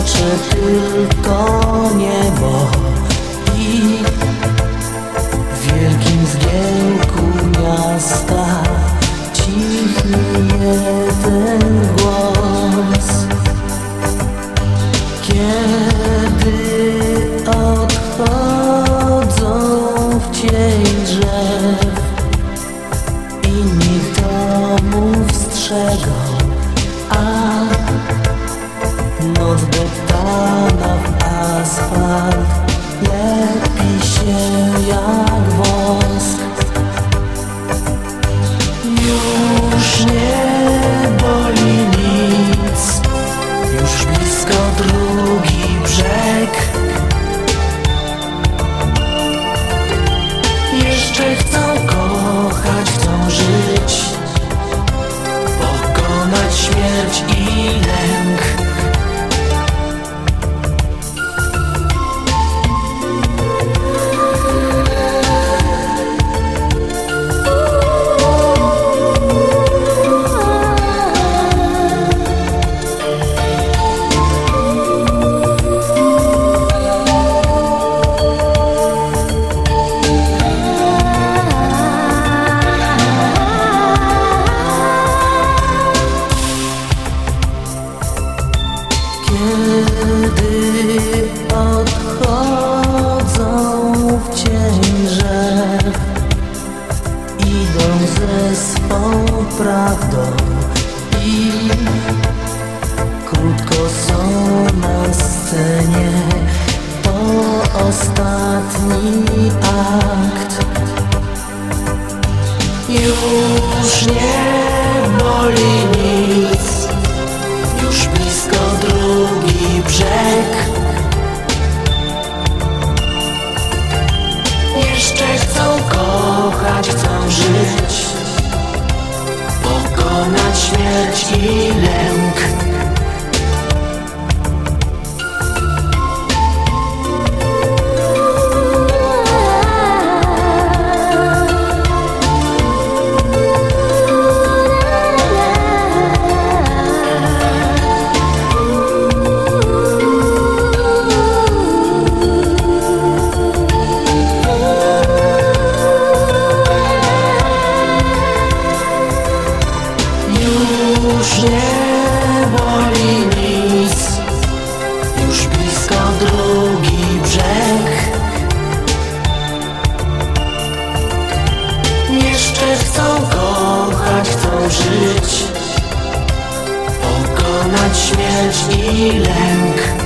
tylko niebo i w wielkim zgiełku miasta cichnie jeden głos. Kiedy odchodzą w cień drzew, inni domów strzegą, a Noc blisko drugi brzeg swą prawdą. I krótko są na scenie To ostatni śmierć i Nie boli nic Już blisko drugi brzeg. Jeszcze chcą kochać, chcą żyć Pokonać śmierć i lęk